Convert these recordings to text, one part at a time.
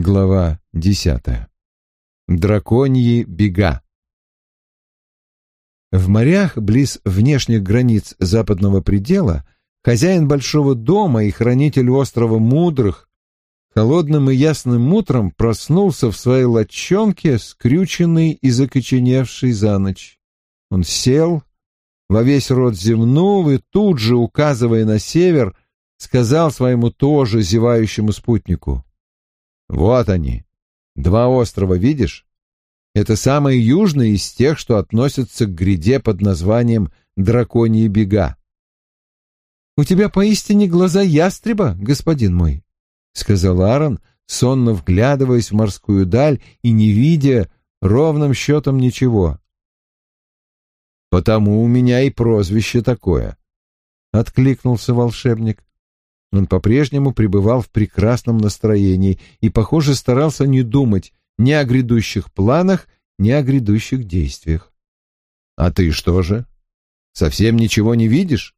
Глава десятая. Драконьи бега. В морях, близ внешних границ западного предела, хозяин большого дома и хранитель острова Мудрых холодным и ясным утром проснулся в своей лодчонке, скрюченный и закоченевший за ночь. Он сел, во весь рот зевнул и тут же, указывая на север, сказал своему тоже зевающему спутнику — вот они. Два острова, видишь? Это самые южные из тех, что относятся к гряде под названием Драконьи бега. «У тебя поистине глаза ястреба, господин мой», — сказал Аарон, сонно вглядываясь в морскую даль и не видя ровным счетом ничего. «Потому у меня и прозвище такое», — откликнулся волшебник. Он по-прежнему пребывал в прекрасном настроении и, похоже, старался не думать ни о грядущих планах, ни о грядущих действиях. «А ты что же? Совсем ничего не видишь?»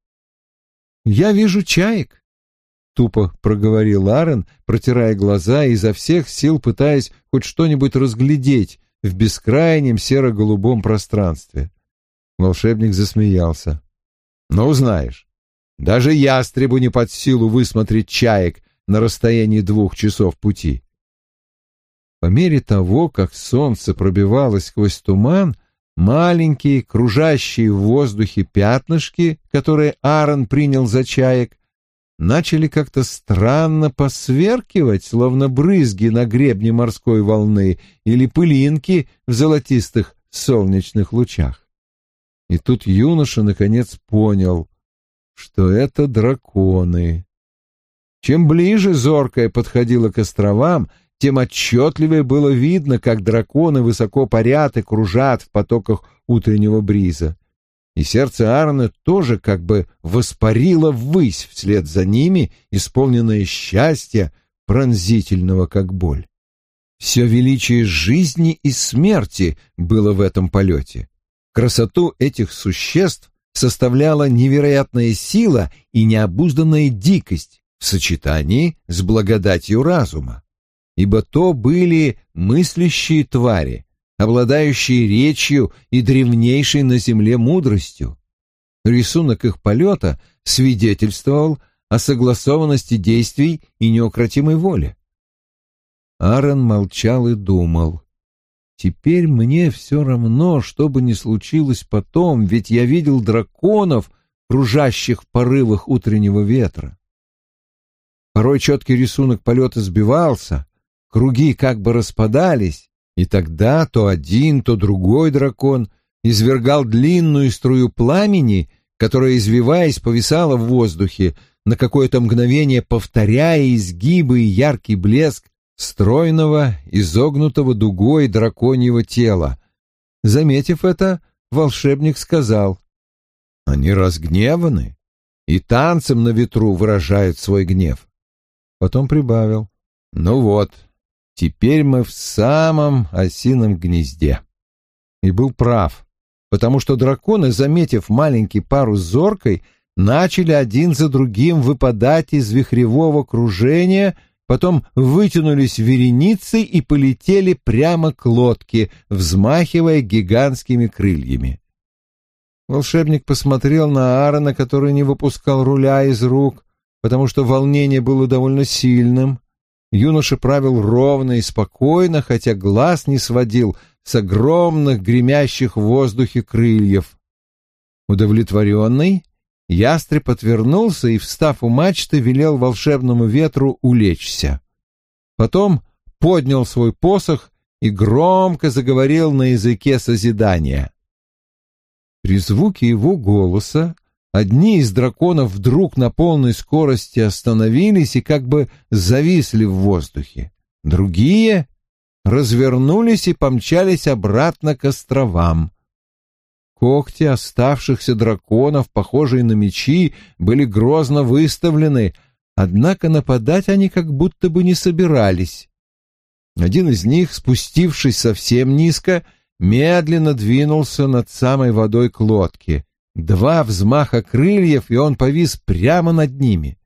«Я вижу чаек», — тупо проговорил Аарон, протирая глаза и изо всех сил пытаясь хоть что-нибудь разглядеть в бескрайнем серо-голубом пространстве. Волшебник засмеялся. «Ну, знаешь, даже ястребу не под силу высмотреть чаек на расстоянии двух часов пути. По мере того, как солнце пробивалось сквозь туман, маленькие, кружащие в воздухе пятнышки, которые Аарон принял за чаек, начали как-то странно посверкивать, словно брызги на гребне морской волны или пылинки в золотистых солнечных лучах. И тут юноша наконец понял, что это драконы. Чем ближе зоркая подходила к островам, тем отчетливее было видно, как драконы высоко парят и кружат в потоках утреннего бриза. И сердце Аарона тоже как бы воспарило ввысь вслед за ними, исполненное счастья, пронзительного как боль. Все величие жизни и смерти было в этом полете. Красоту этих существ составляла невероятная сила и необузданная дикость в сочетании с благодатью разума, ибо то были мыслящие твари, обладающие речью и древнейшей на земле мудростью. Рисунок их полета свидетельствовал о согласованности действий и неукротимой воле. Аарон молчал и думал. Теперь мне все равно, что бы ни случилось потом, ведь я видел драконов, кружащих в порывах утреннего ветра. Порой четкий рисунок полета сбивался, круги как бы распадались, и тогда то один, то другой дракон извергал длинную струю пламени, которая, извиваясь, повисала в воздухе, на какое-то мгновение повторяя изгибы и яркий блеск стройного, изогнутого дугой драконьего тела. Заметив это, волшебник сказал, «Они разгневаны и танцем на ветру выражают свой гнев». Потом прибавил, «Ну вот, теперь мы в самом осином гнезде». И был прав, потому что драконы, заметив маленький парус зоркой, начали один за другим выпадать из вихревого кружения — потом вытянулись вереницей и полетели прямо к лодке, взмахивая гигантскими крыльями. Волшебник посмотрел на Аарона, который не выпускал руля из рук, потому что волнение было довольно сильным. Юноша правил ровно и спокойно, хотя глаз не сводил с огромных гремящих в воздухе крыльев. Удовлетворенный, Ястреб отвернулся и, встав у мачты, велел волшебному ветру улечься. Потом поднял свой посох и громко заговорил на языке созидания. При звуке его голоса одни из драконов вдруг на полной скорости остановились и как бы зависли в воздухе. Другие развернулись и помчались обратно к островам. Когти оставшихся драконов, похожие на мечи, были грозно выставлены, однако нападать они как будто бы не собирались. Один из них, спустившись совсем низко, медленно двинулся над самой водой к лодке. Два взмаха крыльев, и он повис прямо над ними.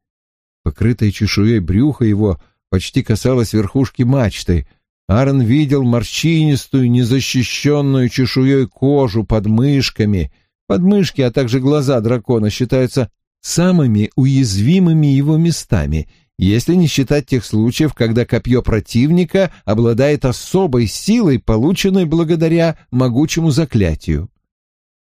Покрытое чешуей брюхо его почти касалась верхушки мачты. Аарон видел морщинистую, незащищенную чешуей кожу под мышками. Подмышки, а также глаза дракона считаются самыми уязвимыми его местами, если не считать тех случаев, когда копье противника обладает особой силой, полученной благодаря могучему заклятию.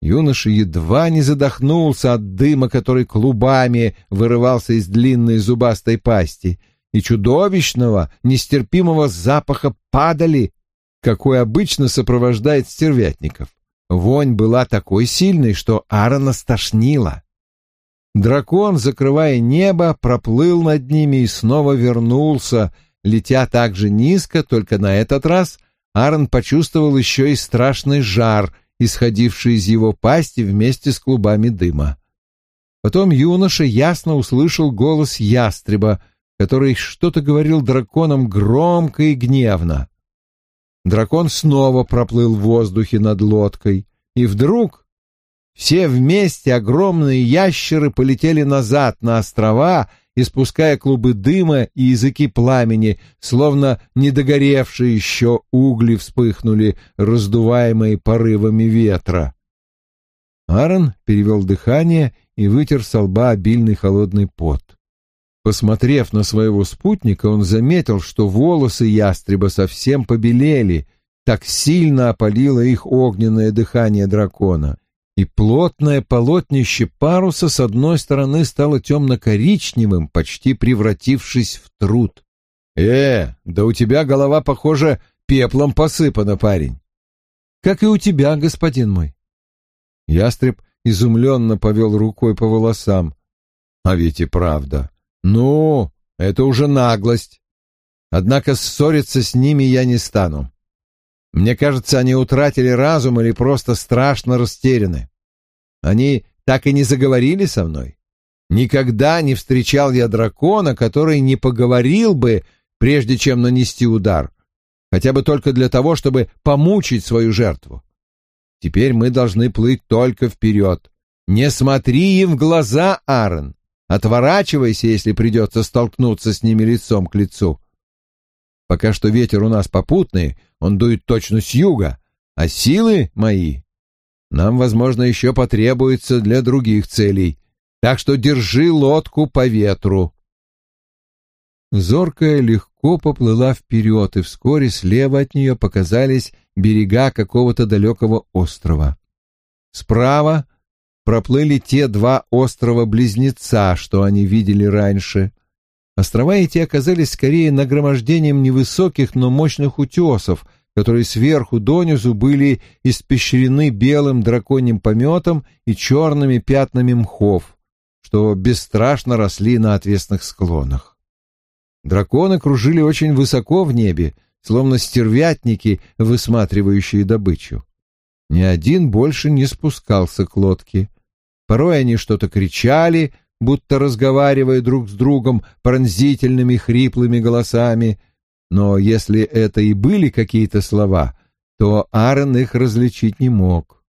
Юноша едва не задохнулся от дыма, который клубами вырывался из длинной зубастой пасти, и чудовищного, нестерпимого запаха падали, какой обычно сопровождает стервятников. Вонь была такой сильной, что Аарона стошнило. Дракон, закрывая небо, проплыл над ними и снова вернулся, летя так же низко, только на этот раз Аарон почувствовал еще и страшный жар, исходивший из его пасти вместе с клубами дыма. Потом юноша ясно услышал голос ястреба, который что-то говорил драконам громко и гневно. Дракон снова проплыл в воздухе над лодкой, и вдруг все вместе огромные ящеры полетели назад на острова, испуская клубы дыма и языки пламени, словно недогоревшие еще угли вспыхнули, раздуваемые порывами ветра. Аарон перевел дыхание и вытер со лба обильный холодный пот. Посмотрев на своего спутника, он заметил, что волосы ястреба совсем побелели, так сильно опалило их огненное дыхание дракона и плотное полотнище паруса с одной стороны стало темно-коричневым, почти превратившись в труд. «Э, да у тебя голова, похоже, пеплом посыпана, парень». «Как и у тебя, господин мой». Ястреб изумленно повел рукой по волосам. «А ведь и правда. Ну, это уже наглость. Однако ссориться с ними я не стану. Мне кажется, они утратили разум или просто страшно растеряны. Они так и не заговорили со мной. Никогда не встречал я дракона, который не поговорил бы, прежде чем нанести удар, хотя бы только для того, чтобы помучить свою жертву. Теперь мы должны плыть только вперед. Не смотри им в глаза, Аарон. Отворачивайся, если придется столкнуться с ними лицом к лицу. Пока что ветер у нас попутный, он дует точно с юга, а силы мои нам, возможно, еще потребуется для других целей, так что держи лодку по ветру. Зоркая легко поплыла вперед, и вскоре слева от нее показались берега какого-то далекого острова. Справа проплыли те два острова-близнеца, что они видели раньше — Острова эти оказались скорее нагромождением невысоких, но мощных утесов, которые сверху донизу были испещрены белым драконьим пометом и черными пятнами мхов, что бесстрашно росли на отвесных склонах. Драконы кружили очень высоко в небе, словно стервятники, высматривающие добычу. Ни один больше не спускался к лодке. Порой они что-то кричали, будто разговаривая друг с другом пронзительными хриплыми голосами, но если это и были какие-то слова, то Аарон их различить не мог.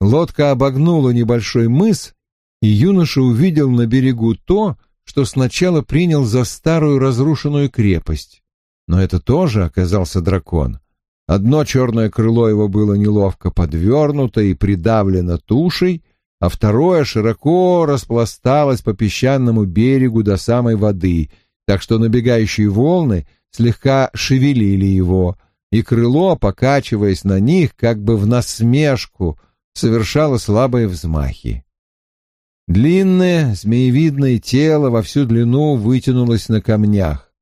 Лодка обогнула небольшой мыс, и юноша увидел на берегу то, что сначала принял за старую разрушенную крепость. Но это тоже оказался дракон. Одно черное крыло его было неловко подвернуто и придавлено тушей, а второе широко распласталось по песчаному берегу до самой воды, так что набегающие волны слегка шевелили его, и крыло, покачиваясь на них, как бы в насмешку, совершало слабые взмахи. Длинное, змеевидное тело во всю длину вытянулось на камнях.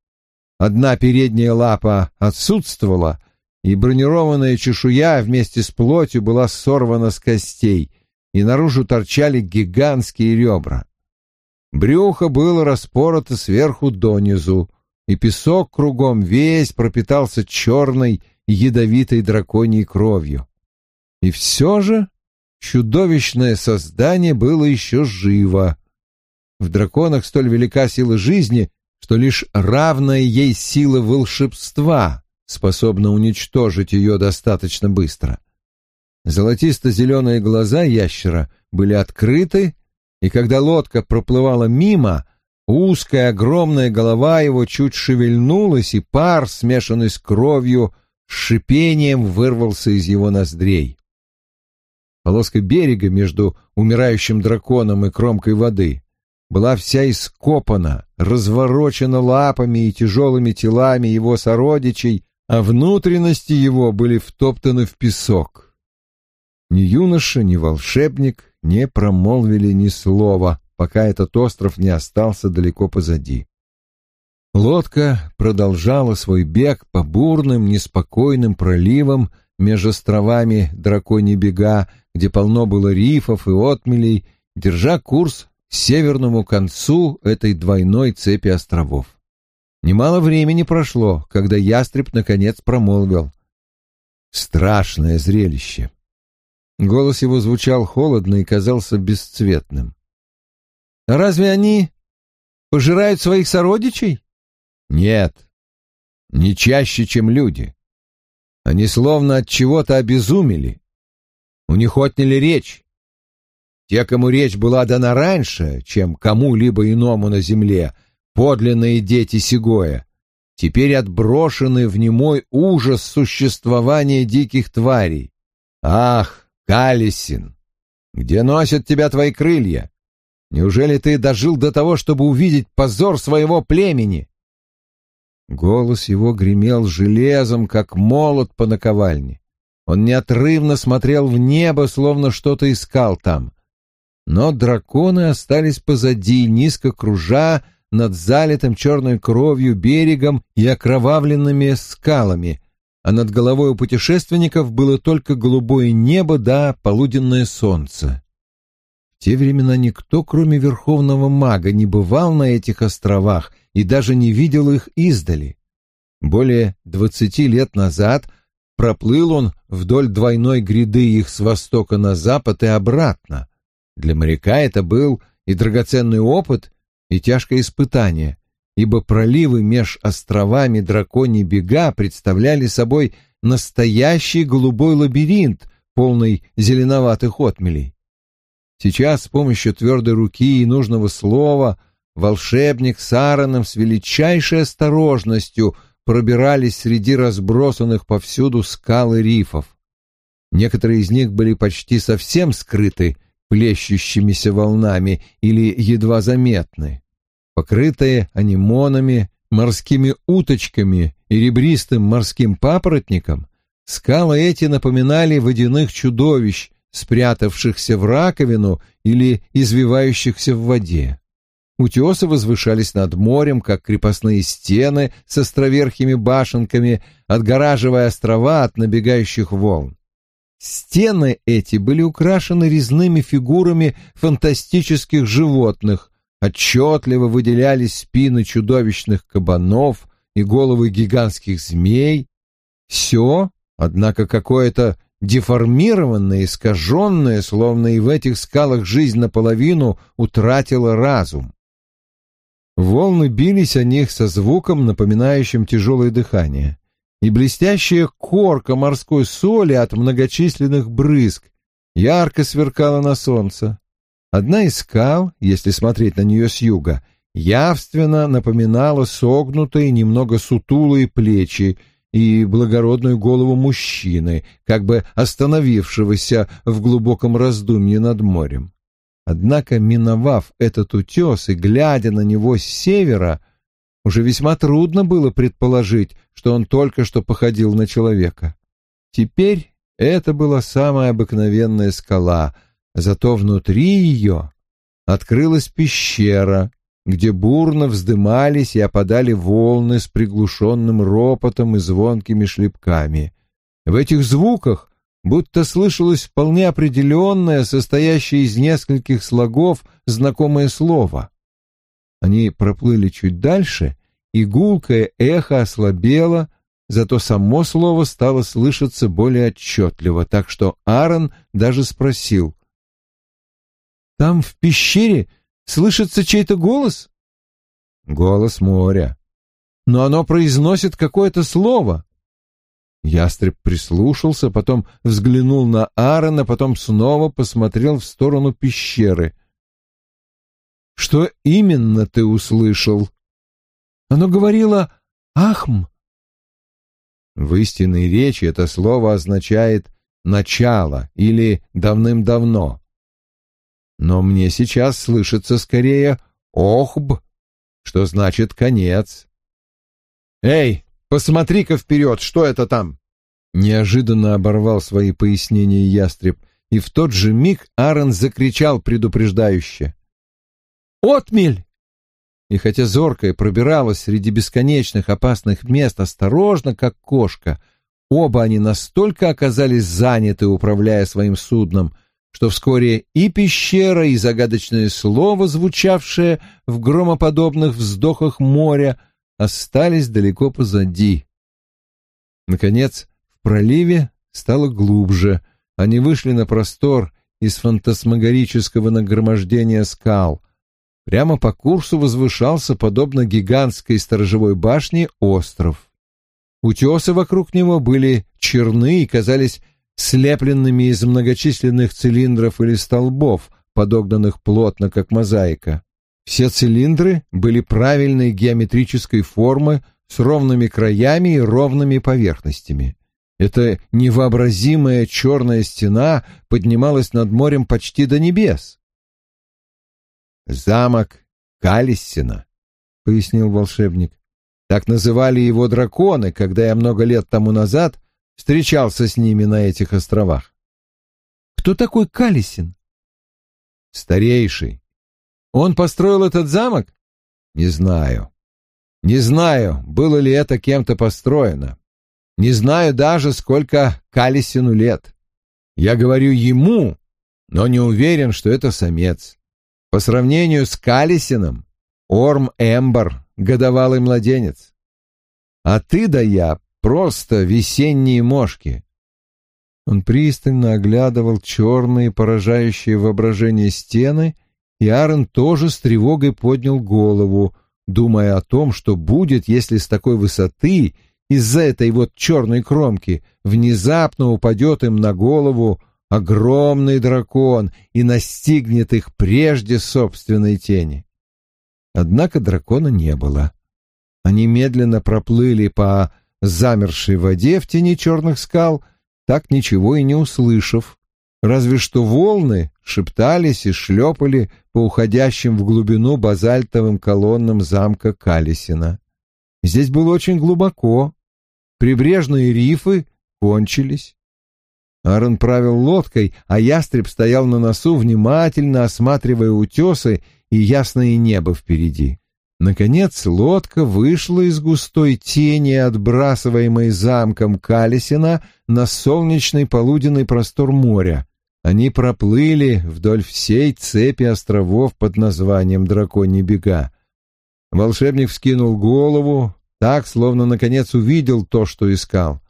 Одна передняя лапа отсутствовала, и бронированная чешуя вместе с плотью была сорвана с костей, и наружу торчали гигантские ребра. Брюхо было распорото сверху донизу, и песок кругом весь пропитался черной ядовитой драконьей кровью. И все же чудовищное создание было еще живо. В драконах столь велика сила жизни, что лишь равная ей сила волшебства способна уничтожить ее достаточно быстро. Золотисто-зеленые глаза ящера были открыты, и когда лодка проплывала мимо, Узкая огромная голова его чуть шевельнулась, и пар, смешанный с кровью, шипением вырвался из его ноздрей. Полоска берега между умирающим драконом и кромкой воды была вся ископана, разворочена лапами и тяжелыми телами его сородичей, а внутренности его были втоптаны в песок. Ни юноша, ни волшебник не промолвили ни слова, пока этот остров не остался далеко позади. Лодка продолжала свой бег по бурным, неспокойным проливам между островами Драконьи бега, где полно было рифов и отмелей, держа курс к северному концу этой двойной цепи островов. Немало времени прошло, когда ястреб наконец промолвил. Страшное зрелище. Голос его звучал холодно и казался бесцветным. «Разве они пожирают своих сородичей?» «Нет, не чаще, чем люди. Они словно от чего-то обезумели. У них отняли речь. Те, кому речь была дана раньше, чем кому-либо иному на земле, подлинные дети Сигоя, теперь отброшены в немой ужас существования диких тварей. Ах, Калисин, где носят тебя твои крылья? Неужели ты дожил до того, чтобы увидеть позор своего племени? Голос его гремел железом, как молот по наковальне. Он неотрывно смотрел в небо, словно что-то искал там. Но драконы остались позади, низко кружа над залитым черной кровью берегом и окровавленными скалами, а над головой у путешественников было только голубое небо да полуденное солнце. В те времена никто, кроме верховного мага, не бывал на этих островах и даже не видел их издали. Более двадцати лет назад проплыл он вдоль двойной гряды их с востока на запад и обратно. Для моряка это был и драгоценный опыт, и тяжкое испытание, ибо проливы меж островами драконьи бега представляли собой настоящий голубой лабиринт, полный зеленоватых отмелей. Сейчас с помощью твердой руки и нужного слова волшебник с Аароном с величайшей осторожностью пробирались среди разбросанных повсюду скал и рифов. Некоторые из них были почти совсем скрыты плещущимися волнами или едва заметны. Покрытые анимонами, морскими уточками и ребристым морским папоротником, скалы эти напоминали водяных чудовищ, спрятавшихся в раковину или извивающихся в воде. Утесы возвышались над морем, как крепостные стены с островерхими башенками, отгораживая острова от набегающих волн. Стены эти были украшены резными фигурами фантастических животных, отчетливо выделялись спины чудовищных кабанов и головы гигантских змей. Все, однако, какое-то деформированное, искаженное, словно и в этих скалах жизнь наполовину утратила разум. Волны бились о них со звуком, напоминающим тяжелое дыхание и блестящая корка морской соли от многочисленных брызг ярко сверкала на солнце. Одна из скал, если смотреть на нее с юга, явственно напоминала согнутые, немного сутулые плечи и благородную голову мужчины, как бы остановившегося в глубоком раздумье над морем. Однако, миновав этот утес и глядя на него с севера, уже весьма трудно было предположить, что он только что походил на человека. Теперь это была самая обыкновенная скала, зато внутри ее открылась пещера, где бурно вздымались и опадали волны с приглушенным ропотом и звонкими шлепками. В этих звуках будто слышалось вполне определенное, состоящее из нескольких слогов, знакомое слово. Они проплыли чуть дальше, и гулкое эхо ослабело, зато само слово стало слышаться более отчетливо, так что Аарон даже спросил. «Там в пещере слышится чей-то голос?» «Голос моря. Но оно произносит какое-то слово». Ястреб прислушался, потом взглянул на Аарона, потом снова посмотрел в сторону пещеры — Что именно ты услышал? Оно говорило «Ахм». В истинной речи это слово означает «начало» или «давным-давно». Но мне сейчас слышится скорее «охб», что значит «конец». «Эй, посмотри-ка вперед, что это там?» Неожиданно оборвал свои пояснения ястреб, и в тот же миг Аарон закричал предупреждающе. «Отмель!» И хотя зоркая пробиралась среди бесконечных опасных мест осторожно, как кошка, оба они настолько оказались заняты, управляя своим судном, что вскоре и пещера, и загадочное слово, звучавшее в громоподобных вздохах моря, остались далеко позади. Наконец, в проливе стало глубже, они вышли на простор из фантасмагорического нагромождения скал. Прямо по курсу возвышался, подобно гигантской сторожевой башне, остров. Утесы вокруг него были черны и казались слепленными из многочисленных цилиндров или столбов, подогнанных плотно, как мозаика. Все цилиндры были правильной геометрической формы с ровными краями и ровными поверхностями. Эта невообразимая черная стена поднималась над морем почти до небес. «Замок Калиссина», — пояснил волшебник. «Так называли его драконы, когда я много лет тому назад встречался с ними на этих островах». «Кто такой Калисин?» «Старейший, он построил этот замок? Не знаю. Не знаю, было ли это кем-то построено. Не знаю даже, сколько Калисину лет. Я говорю ему, но не уверен, что это самец. По сравнению с Калисином, Орм Эмбер — годовалый младенец. А ты да я — просто весенние мошки. Он пристально оглядывал черные, поражающие воображение стены — и Аарон тоже с тревогой поднял голову, думая о том, что будет, если с такой высоты, из-за этой вот черной кромки, внезапно упадет им на голову огромный дракон и настигнет их прежде собственной тени. Однако дракона не было. Они медленно проплыли по замершей воде в тени черных скал, так ничего и не услышав, разве что волны шептались и шлепали по уходящим в глубину базальтовым колоннам замка Калисина. Здесь было очень глубоко, прибрежные рифы кончились. Аарон правил лодкой, а ястреб стоял на носу, внимательно осматривая утесы и ясное небо впереди. Наконец лодка вышла из густой тени, отбрасываемой замком Калисина, на солнечный полуденный простор моря. Они проплыли вдоль всей цепи островов под названием Драконьи бега. Волшебник вскинул голову, так, словно наконец увидел то, что искал.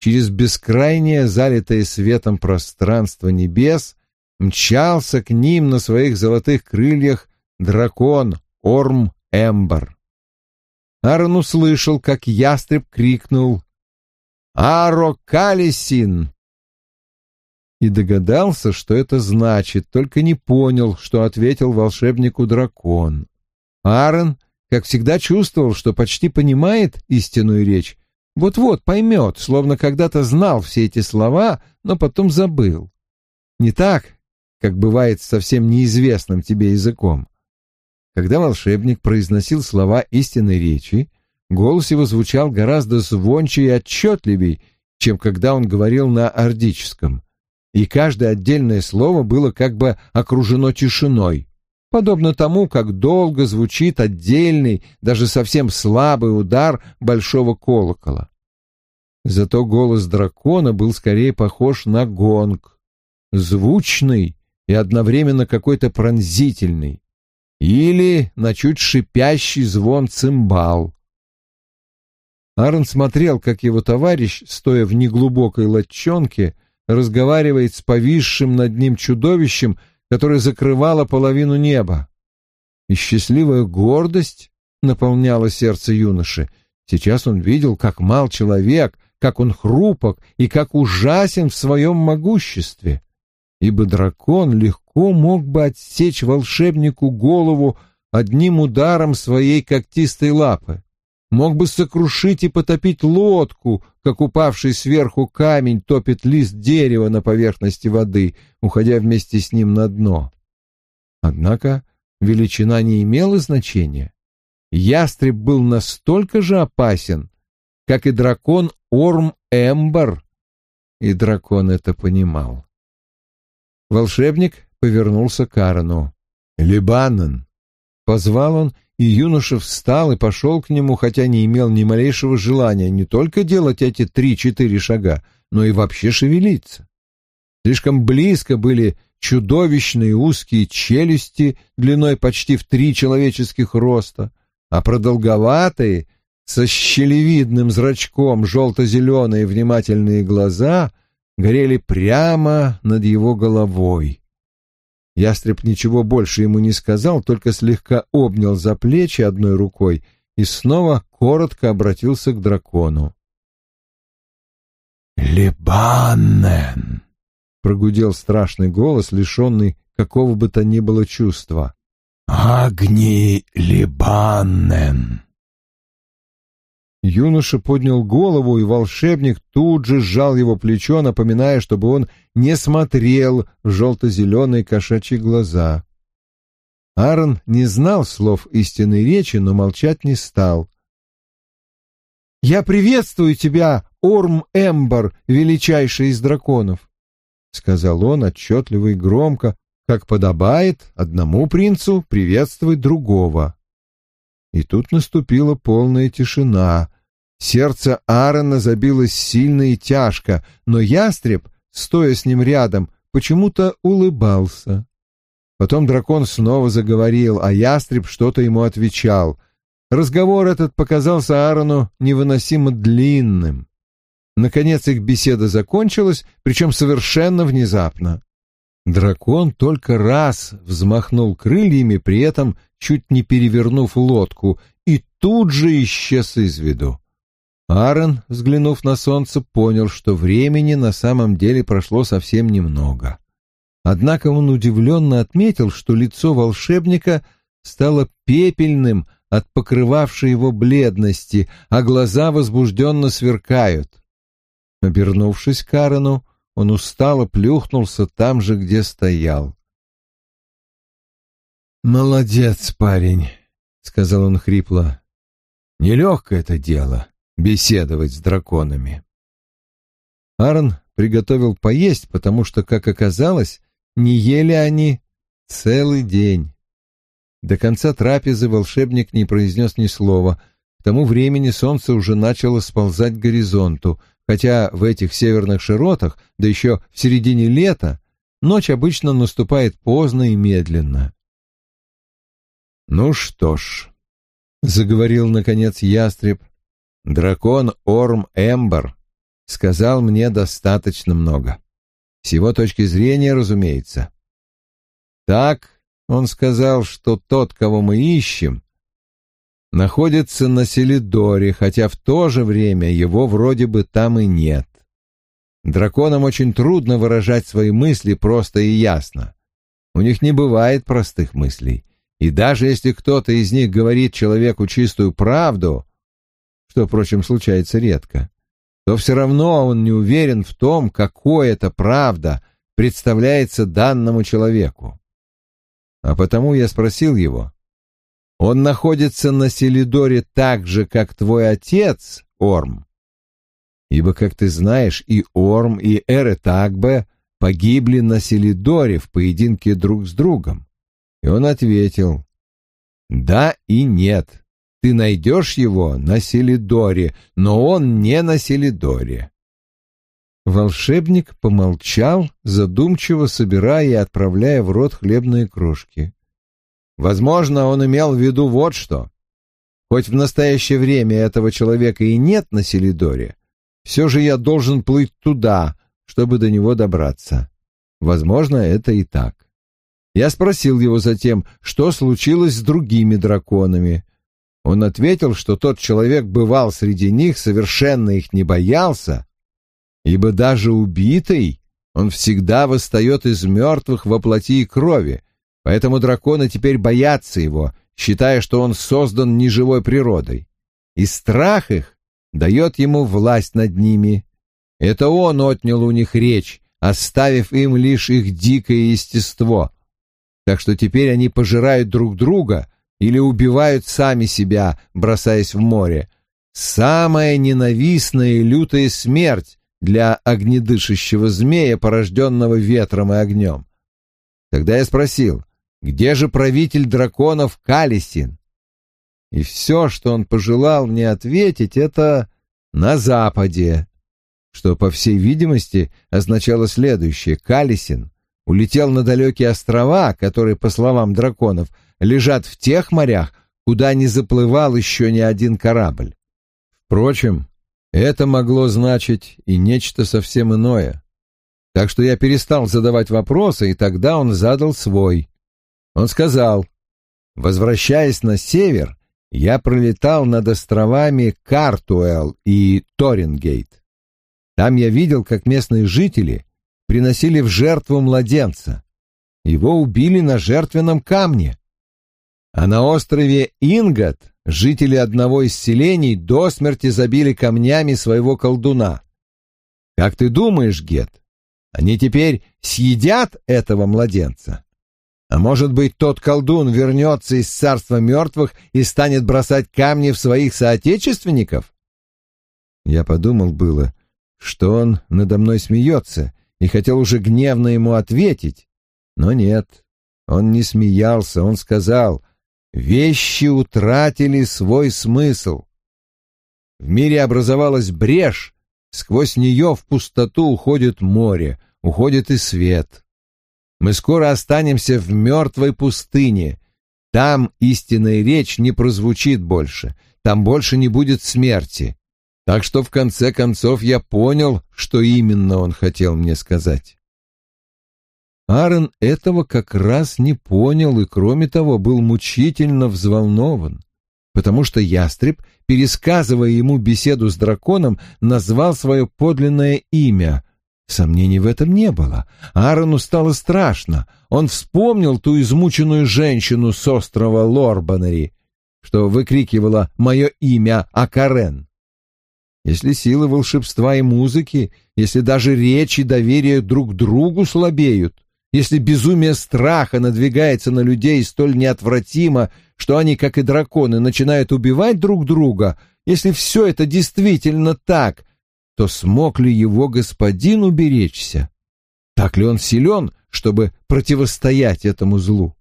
Через бескрайнее, залитое светом пространство небес мчался к ним на своих золотых крыльях дракон Орм Эмбер. Аарон услышал, как ястреб крикнул «Аро Калисин!» и догадался, что это значит, только не понял, что ответил волшебнику дракон. Аарон, как всегда, чувствовал, что почти понимает истинную речь, вот-вот поймет, словно когда-то знал все эти слова, но потом забыл. Не так, как бывает с совсем неизвестным тебе языком. Когда волшебник произносил слова истинной речи, голос его звучал гораздо звонче и отчетливей, чем когда он говорил на ордическом, и каждое отдельное слово было как бы окружено тишиной, подобно тому, как долго звучит отдельный, даже совсем слабый удар большого колокола. Зато голос дракона был скорее похож на гонг, звучный и одновременно какой-то пронзительный или на чуть шипящий звон цимбал. Аарон смотрел, как его товарищ, стоя в неглубокой лодчонке, разговаривает с повисшим над ним чудовищем, которое закрывало половину неба. И счастливая гордость наполняла сердце юноши. Сейчас он видел, как мал человек, как он хрупок и как ужасен в своем могуществе ибо дракон легко мог бы отсечь волшебнику голову одним ударом своей когтистой лапы. Мог бы сокрушить и потопить лодку, как упавший сверху камень топит лист дерева на поверхности воды, уходя вместе с ним на дно. Однако величина не имела значения. Ястреб был настолько же опасен, как и дракон Орм Эмбер, и дракон это понимал. Волшебник повернулся к Аарону. «Либанон!» — позвал он, и юноша встал и пошел к нему, хотя не имел ни малейшего желания не только делать эти три-четыре шага, но и вообще шевелиться. Слишком близко были чудовищные узкие челюсти длиной почти в три человеческих роста, а продолговатые, со щелевидным зрачком желто-зеленые внимательные глаза горели прямо над его головой. Ястреб ничего больше ему не сказал, только слегка обнял за плечи одной рукой и снова коротко обратился к дракону. «Лебаннен!» — прогудел страшный голос, лишенный какого бы то ни было чувства. «Агни Лебаннен!» Юноша поднял голову, и волшебник тут же сжал его плечо, напоминая, чтобы он не смотрел в желто-зеленые кошачьи глаза. Аарон не знал слов истинной речи, но молчать не стал. «Я приветствую тебя, Орм Эмбар, величайший из драконов», — сказал он отчетливо и громко, как подобает одному принцу приветствовать другого. И тут наступила полная тишина. Сердце Аарона забилось сильно и тяжко, но ястреб, стоя с ним рядом, почему-то улыбался. Потом дракон снова заговорил, а ястреб что-то ему отвечал. Разговор этот показался Аарону невыносимо длинным. Наконец их беседа закончилась, причем совершенно внезапно. Дракон только раз взмахнул крыльями, при этом чуть не перевернув лодку, и тут же исчез из виду. Аарон, взглянув на солнце, понял, что времени на самом деле прошло совсем немного. Однако он удивленно отметил, что лицо волшебника стало пепельным от покрывавшей его бледности, а глаза возбужденно сверкают. Обернувшись к Аарону, он устало плюхнулся там же, где стоял. «Молодец, парень», — сказал он хрипло. «Нелегкое это дело — беседовать с драконами». Аарон приготовил поесть, потому что, как оказалось, не ели они целый день. До конца трапезы волшебник не произнес ни слова. К тому времени солнце уже начало сползать к горизонту — хотя в этих северных широтах, да еще в середине лета, ночь обычно наступает поздно и медленно. «Ну что ж», — заговорил, наконец, ястреб, — «дракон Орм Эмбер сказал мне достаточно много. С его точки зрения, разумеется. Так он сказал, что тот, кого мы ищем, находится на Селидоре, хотя в то же время его вроде бы там и нет. Драконам очень трудно выражать свои мысли просто и ясно. У них не бывает простых мыслей. И даже если кто-то из них говорит человеку чистую правду, что, впрочем, случается редко, то все равно он не уверен в том, какой это правда представляется данному человеку. А потому я спросил его, он находится на Селидоре так же, как твой отец, Орм. Ибо, как ты знаешь, и Орм, и Эретагбе погибли на Селидоре в поединке друг с другом. И он ответил, да и нет. Ты найдешь его на Селидоре, но он не на Селидоре. Волшебник помолчал, задумчиво собирая и отправляя в рот хлебные крошки. Возможно, он имел в виду вот что. Хоть в настоящее время этого человека и нет на Селидоре, все же я должен плыть туда, чтобы до него добраться. Возможно, это и так. Я спросил его затем, что случилось с другими драконами. Он ответил, что тот человек бывал среди них, совершенно их не боялся, ибо даже убитый он всегда восстает из мертвых во плоти и крови, Поэтому драконы теперь боятся его, считая, что он создан неживой природой. И страх их дает ему власть над ними. Это он отнял у них речь, оставив им лишь их дикое естество. Так что теперь они пожирают друг друга или убивают сами себя, бросаясь в море. Самая ненавистная и лютая смерть для огнедышащего змея, порожденного ветром и огнем. Тогда я спросил, где же правитель драконов Калисин? И все, что он пожелал мне ответить, это «на западе», что, по всей видимости, означало следующее. Калисин улетел на далекие острова, которые, по словам драконов, лежат в тех морях, куда не заплывал еще ни один корабль. Впрочем, это могло значить и нечто совсем иное. Так что я перестал задавать вопросы, и тогда он задал свой. Он сказал, возвращаясь на север, я пролетал над островами Картуэлл и Торингейт. Там я видел, как местные жители приносили в жертву младенца. Его убили на жертвенном камне. А на острове Ингат жители одного из селений до смерти забили камнями своего колдуна. Как ты думаешь, Гет, они теперь съедят этого младенца? А может быть, тот колдун вернется из царства мертвых и станет бросать камни в своих соотечественников? Я подумал было, что он надо мной смеется, и хотел уже гневно ему ответить, но нет, он не смеялся, он сказал, вещи утратили свой смысл. В мире образовалась брешь, сквозь нее в пустоту уходит море, уходит и свет. Мы скоро останемся в мертвой пустыне. Там истинная речь не прозвучит больше, там больше не будет смерти. Так что в конце концов я понял, что именно он хотел мне сказать. Аарон этого как раз не понял и, кроме того, был мучительно взволнован, потому что ястреб, пересказывая ему беседу с драконом, назвал свое подлинное имя Сомнений в этом не было. Аарону стало страшно. Он вспомнил ту измученную женщину с острова Лорбанери, что выкрикивала мое имя Акарен. Если силы волшебства и музыки, если даже речь и доверие друг другу слабеют, если безумие страха надвигается на людей столь неотвратимо, что они, как и драконы, начинают убивать друг друга, если все это действительно так — то смог ли его господин уберечься? Так ли он силен, чтобы противостоять этому злу?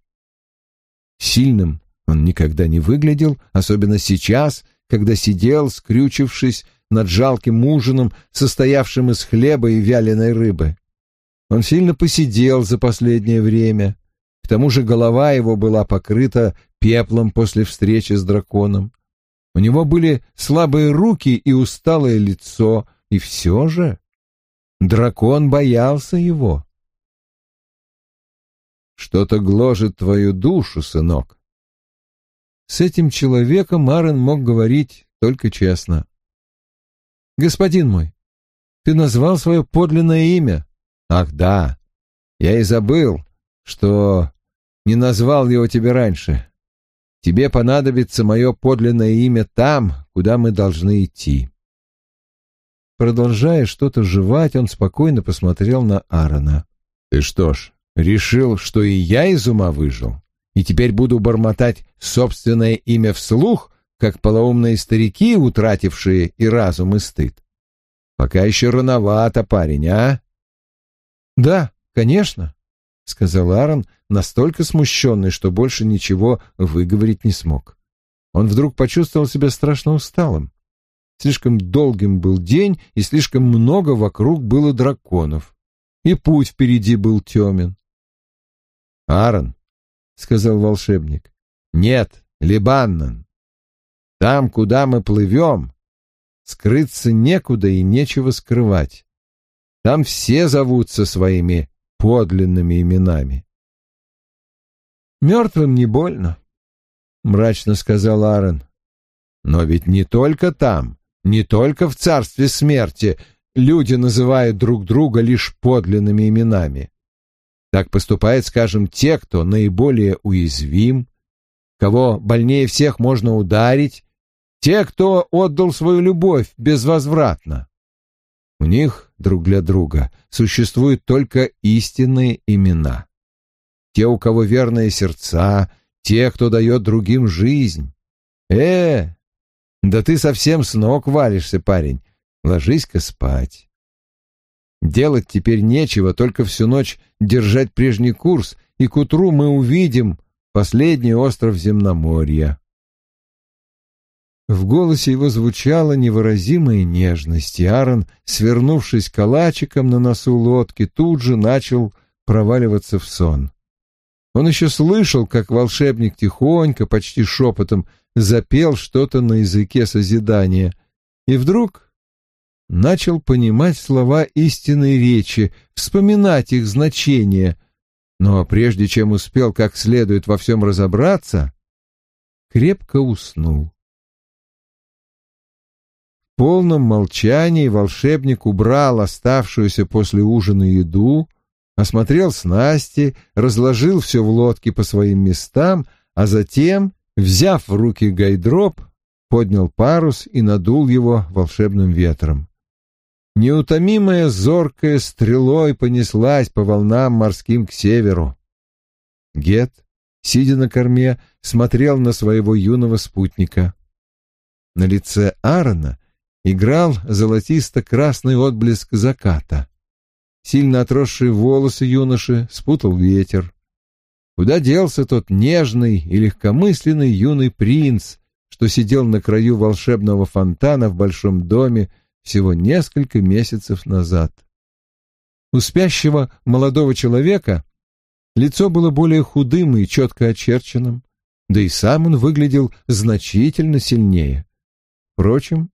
Сильным он никогда не выглядел, особенно сейчас, когда сидел, скрючившись над жалким ужином, состоявшим из хлеба и вяленой рыбы. Он сильно посидел за последнее время. К тому же голова его была покрыта пеплом после встречи с драконом. У него были слабые руки и усталое лицо, и все же дракон боялся его. Что-то гложет твою душу, сынок. С этим человеком Марен мог говорить только честно. Господин мой, ты назвал свое подлинное имя? Ах, да. Я и забыл, что не назвал его тебе раньше. Тебе понадобится мое подлинное имя там, куда мы должны идти. Продолжая что-то жевать, он спокойно посмотрел на Аарона. «Ты что ж, решил, что и я из ума выжил? И теперь буду бормотать собственное имя вслух, как полоумные старики, утратившие и разум, и стыд? Пока еще рановато, парень, а?» «Да, конечно», — сказал Аарон, настолько смущенный, что больше ничего выговорить не смог. Он вдруг почувствовал себя страшно усталым. Слишком долгим был день, и слишком много вокруг было драконов. И путь впереди был темен. «Аарон», — сказал волшебник, — «нет, Либаннан. Там, куда мы плывем, скрыться некуда и нечего скрывать. Там все зовутся своими подлинными именами». «Мертвым не больно», — мрачно сказал Аарон. «Но ведь не только там. Не только в царстве смерти люди называют друг друга лишь подлинными именами. Так поступают, скажем, те, кто наиболее уязвим, Кого больнее всех можно ударить? Те, кто отдал свою любовь безвозвратно. У них друг для друга существуют только истинные имена. Те, у кого верные сердца, те, кто дает другим жизнь. Э, да ты совсем с ног валишься, парень. Ложись-ка спать. Делать теперь нечего, только всю ночь держать прежний курс, и к утру мы увидим последний остров Земноморья. В голосе его звучала невыразимая нежность, и Аарон, свернувшись калачиком на носу лодки, тут же начал проваливаться в сон. Он еще слышал, как волшебник тихонько, почти шепотом, запел что-то на языке созидания, и вдруг начал понимать слова истинной речи, вспоминать их значение, но прежде чем успел как следует во всем разобраться, крепко уснул. Полном молчании волшебник убрал оставшуюся после ужина еду, осмотрел снасти, разложил все в лодке по своим местам, а затем, взяв в руки гайдроп, поднял парус и надул его волшебным ветром. Неутомимая зоркая стрелой понеслась по волнам морским к северу. Гет, сидя на корме, смотрел на своего юного спутника. На лице Аарона играл золотисто-красный отблеск заката. Сильно отросшие волосы юноши спутал ветер. Куда делся тот нежный и легкомысленный юный принц, что сидел на краю волшебного фонтана в большом доме всего несколько месяцев назад? У спящего молодого человека лицо было более худым и четко очерченным, да и сам он выглядел значительно сильнее. Впрочем,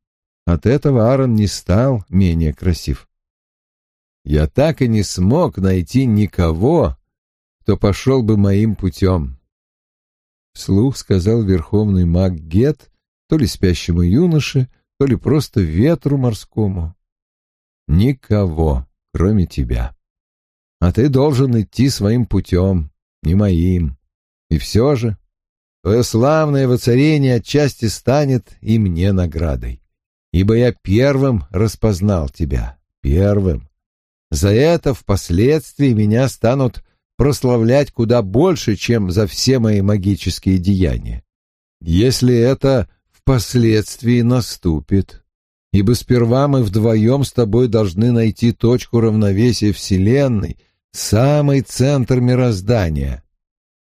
от этого Аарон не стал менее красив. Я так и не смог найти никого, кто пошел бы моим путем. Вслух сказал верховный маг Гет, то ли спящему юноше, то ли просто ветру морскому. Никого, кроме тебя. А ты должен идти своим путем, не моим. И все же твое славное воцарение отчасти станет и мне наградой ибо я первым распознал тебя, первым. За это впоследствии меня станут прославлять куда больше, чем за все мои магические деяния. Если это впоследствии наступит, ибо сперва мы вдвоем с тобой должны найти точку равновесия Вселенной, самый центр мироздания.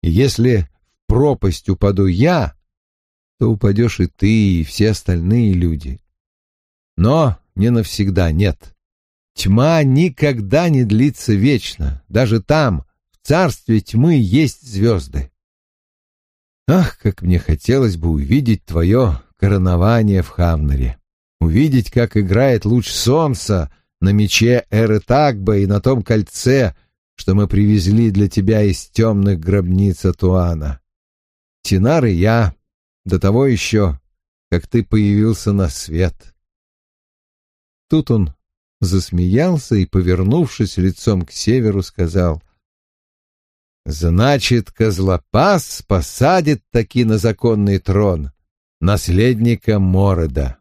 Если в пропасть упаду я, то упадешь и ты, и все остальные люди. Но не навсегда, нет. Тьма никогда не длится вечно. Даже там, в царстве тьмы, есть звезды. Ах, как мне хотелось бы увидеть твое коронование в Хамнере. Увидеть, как играет луч солнца на мече Эры и на том кольце, что мы привезли для тебя из темных гробниц Атуана. Тинар и я, до того еще, как ты появился на свет. Тут он засмеялся и, повернувшись лицом к северу, сказал, «Значит, Козлопас посадит таки на законный трон наследника Морода.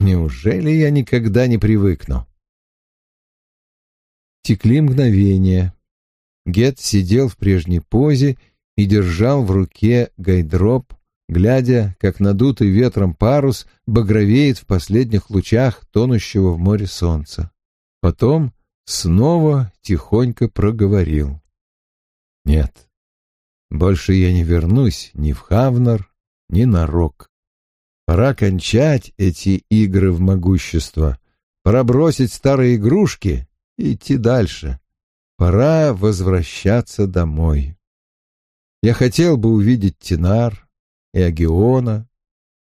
Неужели я никогда не привыкну?» Текли мгновения. Гет сидел в прежней позе и держал в руке гайдроп, глядя, как надутый ветром парус багровеет в последних лучах тонущего в море солнца. Потом снова тихонько проговорил. «Нет, больше я не вернусь ни в Хавнар, ни на Рок. Пора кончать эти игры в могущество, пора бросить старые игрушки и идти дальше. Пора возвращаться домой. Я хотел бы увидеть Тинар, Агиона,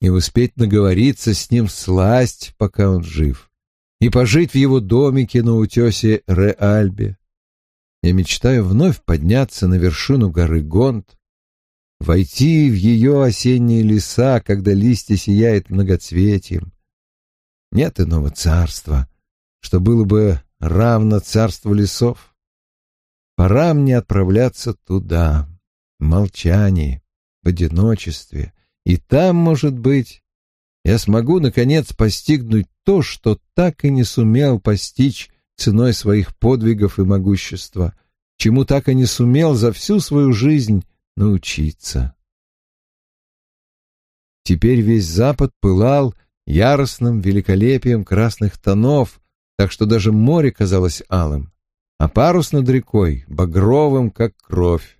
и успеть наговориться с ним сласть, пока он жив, и пожить в его домике на утесе Реальбе. Я мечтаю вновь подняться на вершину горы Гонт, войти в ее осенние леса, когда листья сияют многоцветием. Нет иного царства, что было бы равно царству лесов. Пора мне отправляться туда, в молчании, в одиночестве, и там, может быть, я смогу, наконец, постигнуть то, что так и не сумел постичь ценой своих подвигов и могущества, чему так и не сумел за всю свою жизнь научиться. Теперь весь Запад пылал яростным великолепием красных тонов, так что даже море казалось алым, а парус над рекой — багровым, как кровь.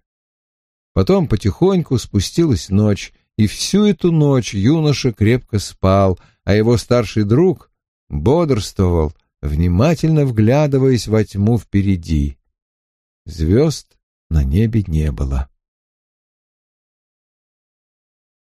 Потом потихоньку спустилась ночь, и всю эту ночь юноша крепко спал, а его старший друг бодрствовал, внимательно вглядываясь во тьму впереди. Звезд на небе не было.